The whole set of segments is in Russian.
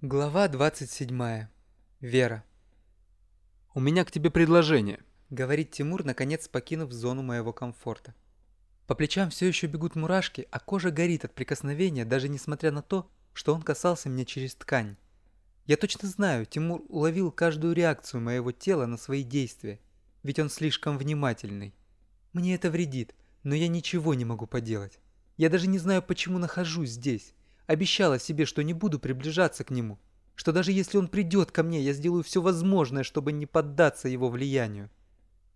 Глава 27. Вера. «У меня к тебе предложение», — говорит Тимур, наконец покинув зону моего комфорта. По плечам все еще бегут мурашки, а кожа горит от прикосновения, даже несмотря на то, что он касался меня через ткань. Я точно знаю, Тимур уловил каждую реакцию моего тела на свои действия, ведь он слишком внимательный. Мне это вредит, но я ничего не могу поделать. Я даже не знаю, почему нахожусь здесь. Обещала себе, что не буду приближаться к нему, что даже если он придет ко мне, я сделаю все возможное, чтобы не поддаться его влиянию.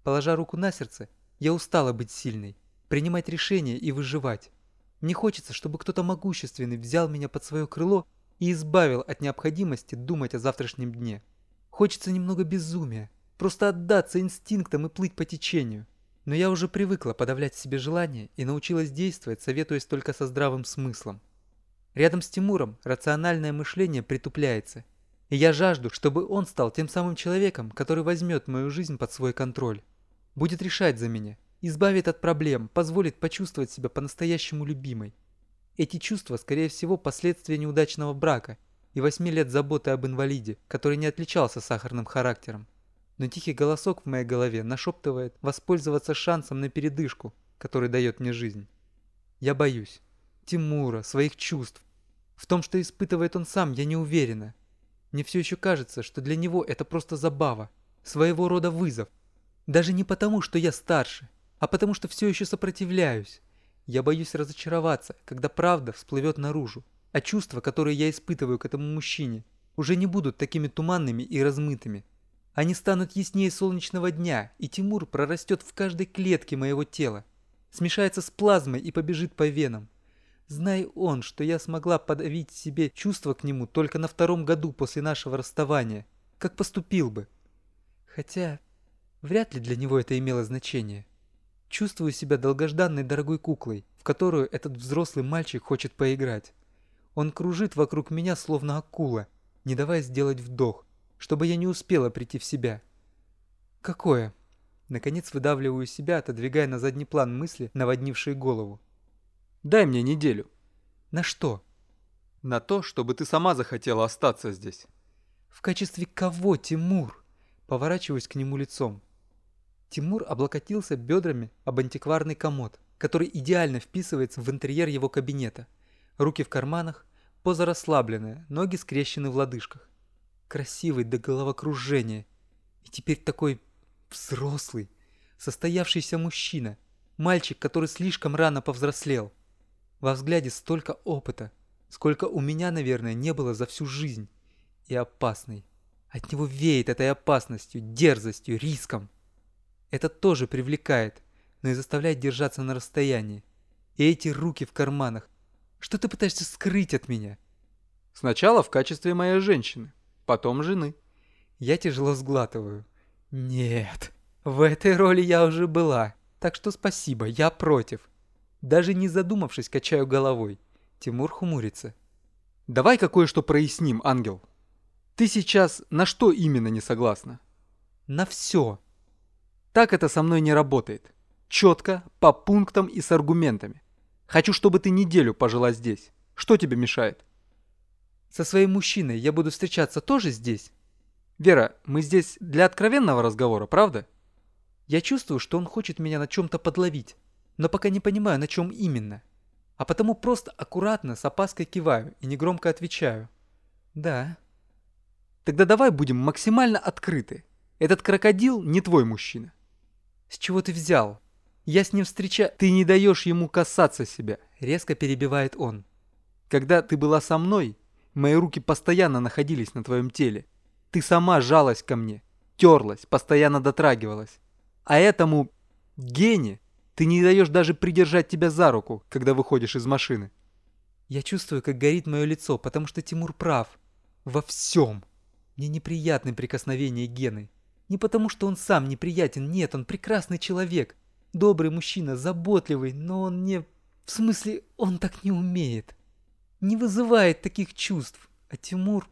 Положа руку на сердце, я устала быть сильной, принимать решения и выживать. Мне хочется, чтобы кто-то могущественный взял меня под свое крыло и избавил от необходимости думать о завтрашнем дне. Хочется немного безумия, просто отдаться инстинктам и плыть по течению. Но я уже привыкла подавлять себе желания и научилась действовать, советуясь только со здравым смыслом. Рядом с Тимуром рациональное мышление притупляется. И я жажду, чтобы он стал тем самым человеком, который возьмет мою жизнь под свой контроль. Будет решать за меня, избавит от проблем, позволит почувствовать себя по-настоящему любимой. Эти чувства, скорее всего, последствия неудачного брака и восьми лет заботы об инвалиде, который не отличался сахарным характером. Но тихий голосок в моей голове нашептывает воспользоваться шансом на передышку, который дает мне жизнь. Я боюсь. Тимура, своих чувств. В том, что испытывает он сам, я не уверена. Мне все еще кажется, что для него это просто забава, своего рода вызов. Даже не потому, что я старше, а потому, что все еще сопротивляюсь. Я боюсь разочароваться, когда правда всплывет наружу, а чувства, которые я испытываю к этому мужчине, уже не будут такими туманными и размытыми. Они станут яснее солнечного дня, и Тимур прорастет в каждой клетке моего тела, смешается с плазмой и побежит по венам. Знай он, что я смогла подавить себе чувства к нему только на втором году после нашего расставания, как поступил бы. Хотя, вряд ли для него это имело значение. Чувствую себя долгожданной дорогой куклой, в которую этот взрослый мальчик хочет поиграть. Он кружит вокруг меня, словно акула, не давая сделать вдох, чтобы я не успела прийти в себя. Какое? Наконец выдавливаю себя, отодвигая на задний план мысли, наводнившие голову. Дай мне неделю. На что? На то, чтобы ты сама захотела остаться здесь. В качестве кого, Тимур? Поворачиваюсь к нему лицом. Тимур облокотился бедрами об антикварный комод, который идеально вписывается в интерьер его кабинета. Руки в карманах, поза расслабленная, ноги скрещены в лодыжках. Красивый до головокружения. И теперь такой взрослый, состоявшийся мужчина. Мальчик, который слишком рано повзрослел. Во взгляде столько опыта, сколько у меня, наверное, не было за всю жизнь. И опасный. От него веет этой опасностью, дерзостью, риском. Это тоже привлекает, но и заставляет держаться на расстоянии. И эти руки в карманах. Что ты пытаешься скрыть от меня? Сначала в качестве моей женщины, потом жены. Я тяжело сглатываю. Нет, в этой роли я уже была, так что спасибо, я против. Даже не задумавшись, качаю головой. Тимур хмурится. «Давай кое-что проясним, ангел. Ты сейчас на что именно не согласна?» «На все». «Так это со мной не работает. Четко, по пунктам и с аргументами. Хочу, чтобы ты неделю пожила здесь. Что тебе мешает?» «Со своим мужчиной я буду встречаться тоже здесь?» «Вера, мы здесь для откровенного разговора, правда?» «Я чувствую, что он хочет меня на чем-то подловить но пока не понимаю, на чем именно. А потому просто аккуратно с опаской киваю и негромко отвечаю. Да. Тогда давай будем максимально открыты. Этот крокодил не твой мужчина. С чего ты взял? Я с ним встреча... Ты не даешь ему касаться себя. Резко перебивает он. Когда ты была со мной, мои руки постоянно находились на твоем теле. Ты сама жалась ко мне, терлась, постоянно дотрагивалась. А этому Гене ты не даешь даже придержать тебя за руку, когда выходишь из машины. Я чувствую, как горит мое лицо, потому что Тимур прав. Во всем. Мне неприятны прикосновения Гены. Не потому, что он сам неприятен, нет, он прекрасный человек. Добрый мужчина, заботливый, но он не... В смысле, он так не умеет. Не вызывает таких чувств. А Тимур...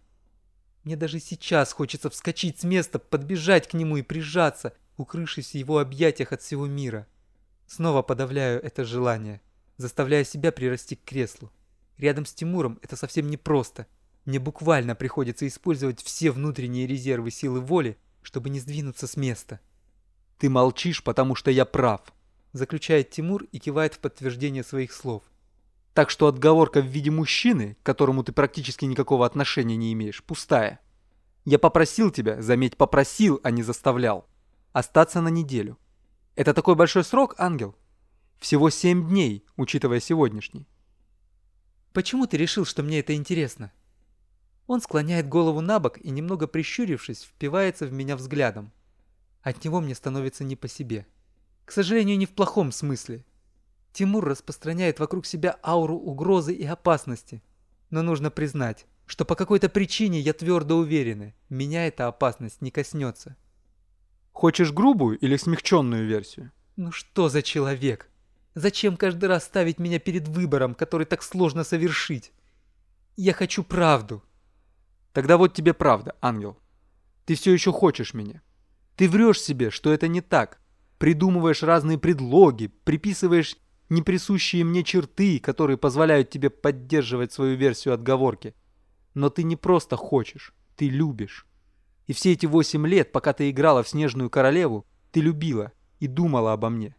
Мне даже сейчас хочется вскочить с места, подбежать к нему и прижаться, укрывшись в его объятиях от всего мира. Снова подавляю это желание, заставляя себя прирасти к креслу. Рядом с Тимуром это совсем непросто. Мне буквально приходится использовать все внутренние резервы силы воли, чтобы не сдвинуться с места. Ты молчишь, потому что я прав, заключает Тимур и кивает в подтверждение своих слов. Так что отговорка в виде мужчины, к которому ты практически никакого отношения не имеешь, пустая. Я попросил тебя, заметь, попросил, а не заставлял, остаться на неделю. Это такой большой срок, ангел? Всего семь дней, учитывая сегодняшний. Почему ты решил, что мне это интересно? Он склоняет голову на бок и, немного прищурившись, впивается в меня взглядом. От него мне становится не по себе. К сожалению, не в плохом смысле. Тимур распространяет вокруг себя ауру угрозы и опасности. Но нужно признать, что по какой-то причине я твердо уверена, меня эта опасность не коснется. Хочешь грубую или смягченную версию? Ну что за человек? Зачем каждый раз ставить меня перед выбором, который так сложно совершить? Я хочу правду. Тогда вот тебе правда, ангел. Ты все еще хочешь меня. Ты врешь себе, что это не так. Придумываешь разные предлоги, приписываешь неприсущие мне черты, которые позволяют тебе поддерживать свою версию отговорки. Но ты не просто хочешь, ты любишь. И все эти восемь лет, пока ты играла в Снежную Королеву, ты любила и думала обо мне.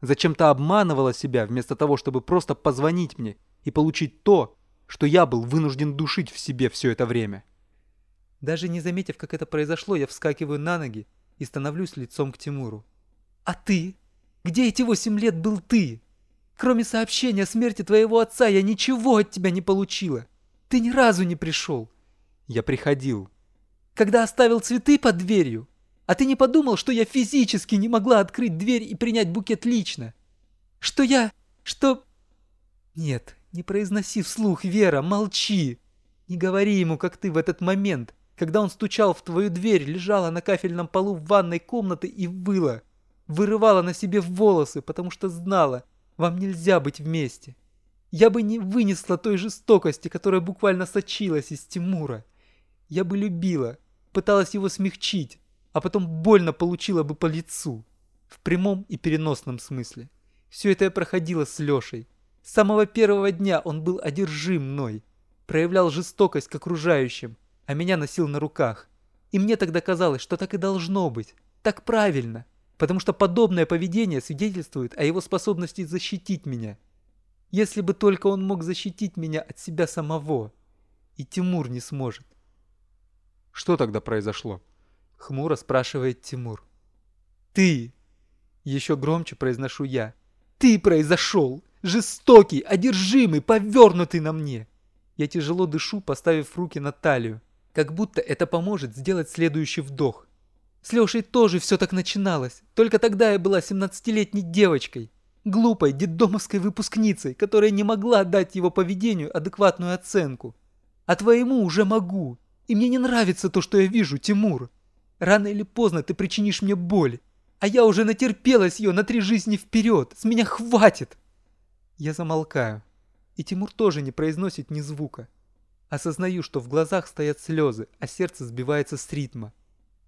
Зачем-то обманывала себя, вместо того, чтобы просто позвонить мне и получить то, что я был вынужден душить в себе все это время. Даже не заметив, как это произошло, я вскакиваю на ноги и становлюсь лицом к Тимуру. «А ты? Где эти восемь лет был ты? Кроме сообщения о смерти твоего отца, я ничего от тебя не получила. Ты ни разу не пришел». «Я приходил». «Когда оставил цветы под дверью? А ты не подумал, что я физически не могла открыть дверь и принять букет лично? Что я... что...» «Нет, не произноси вслух, Вера, молчи. Не говори ему, как ты в этот момент, когда он стучал в твою дверь, лежала на кафельном полу в ванной комнаты и выла. Вырывала на себе волосы, потому что знала, вам нельзя быть вместе. Я бы не вынесла той жестокости, которая буквально сочилась из Тимура. Я бы любила, пыталась его смягчить, а потом больно получила бы по лицу. В прямом и переносном смысле. Все это я проходила с Лешей. С самого первого дня он был одержим мной. Проявлял жестокость к окружающим, а меня носил на руках. И мне тогда казалось, что так и должно быть. Так правильно. Потому что подобное поведение свидетельствует о его способности защитить меня. Если бы только он мог защитить меня от себя самого. И Тимур не сможет. Что тогда произошло? Хмуро спрашивает Тимур. Ты! Еще громче произношу я. Ты произошел! Жестокий, одержимый, повернутый на мне! Я тяжело дышу, поставив руки на талию. Как будто это поможет сделать следующий вдох. С Лешей тоже все так начиналось. Только тогда я была 17-летней девочкой. Глупой детдомовской выпускницей, которая не могла дать его поведению адекватную оценку. А твоему уже могу. И мне не нравится то, что я вижу, Тимур. Рано или поздно ты причинишь мне боль. А я уже натерпелась ее на три жизни вперед. С меня хватит. Я замолкаю. И Тимур тоже не произносит ни звука. Осознаю, что в глазах стоят слезы, а сердце сбивается с ритма.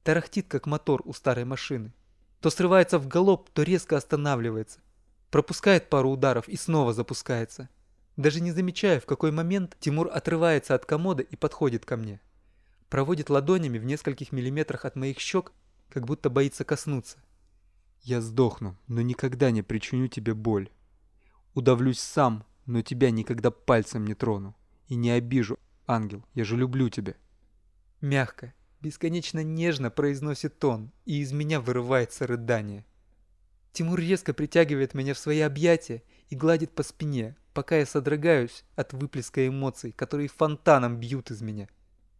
Тарахтит, как мотор у старой машины. То срывается в галоп, то резко останавливается. Пропускает пару ударов и снова запускается. Даже не замечая, в какой момент Тимур отрывается от комода и подходит ко мне. Проводит ладонями в нескольких миллиметрах от моих щек, как будто боится коснуться. Я сдохну, но никогда не причиню тебе боль. Удавлюсь сам, но тебя никогда пальцем не трону. И не обижу, Ангел, я же люблю тебя. Мягко, бесконечно нежно произносит он, и из меня вырывается рыдание. Тимур резко притягивает меня в свои объятия и гладит по спине, пока я содрогаюсь от выплеска эмоций, которые фонтаном бьют из меня.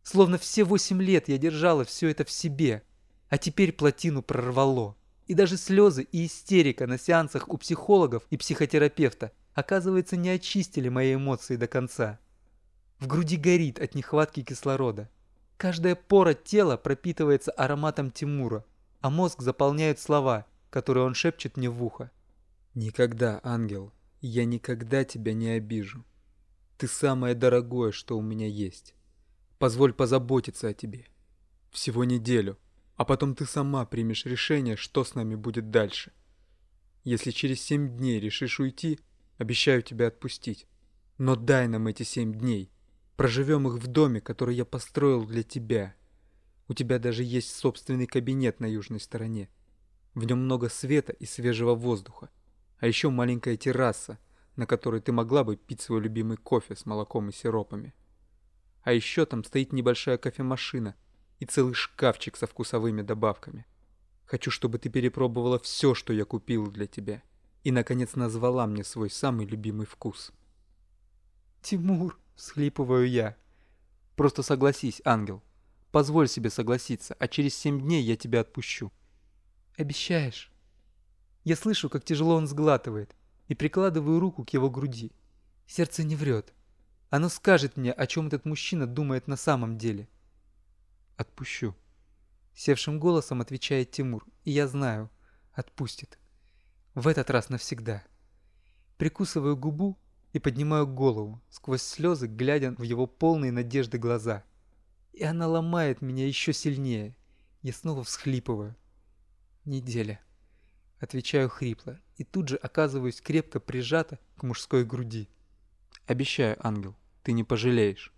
Словно все восемь лет я держала все это в себе, а теперь плотину прорвало. И даже слезы и истерика на сеансах у психологов и психотерапевта, оказывается, не очистили мои эмоции до конца. В груди горит от нехватки кислорода. Каждая пора тела пропитывается ароматом Тимура, а мозг заполняют слова, которые он шепчет мне в ухо. «Никогда, ангел, я никогда тебя не обижу. Ты самое дорогое, что у меня есть. Позволь позаботиться о тебе. Всего неделю, а потом ты сама примешь решение, что с нами будет дальше. Если через семь дней решишь уйти, обещаю тебя отпустить. Но дай нам эти семь дней. Проживем их в доме, который я построил для тебя. У тебя даже есть собственный кабинет на южной стороне. В нем много света и свежего воздуха. А еще маленькая терраса, на которой ты могла бы пить свой любимый кофе с молоком и сиропами. А еще там стоит небольшая кофемашина и целый шкафчик со вкусовыми добавками. Хочу, чтобы ты перепробовала все, что я купил для тебя. И, наконец, назвала мне свой самый любимый вкус. «Тимур!» — всхлипываю я. «Просто согласись, ангел. Позволь себе согласиться, а через семь дней я тебя отпущу». «Обещаешь?» Я слышу, как тяжело он сглатывает, и прикладываю руку к его груди. Сердце не врет. Оно скажет мне, о чем этот мужчина думает на самом деле. «Отпущу», Севшим голосом отвечает Тимур, и я знаю, отпустит. В этот раз навсегда. Прикусываю губу и поднимаю голову, сквозь слезы глядя в его полные надежды глаза. И она ломает меня еще сильнее. Я снова всхлипываю. Неделя. Отвечаю хрипло и тут же оказываюсь крепко прижата к мужской груди. Обещаю, ангел, ты не пожалеешь.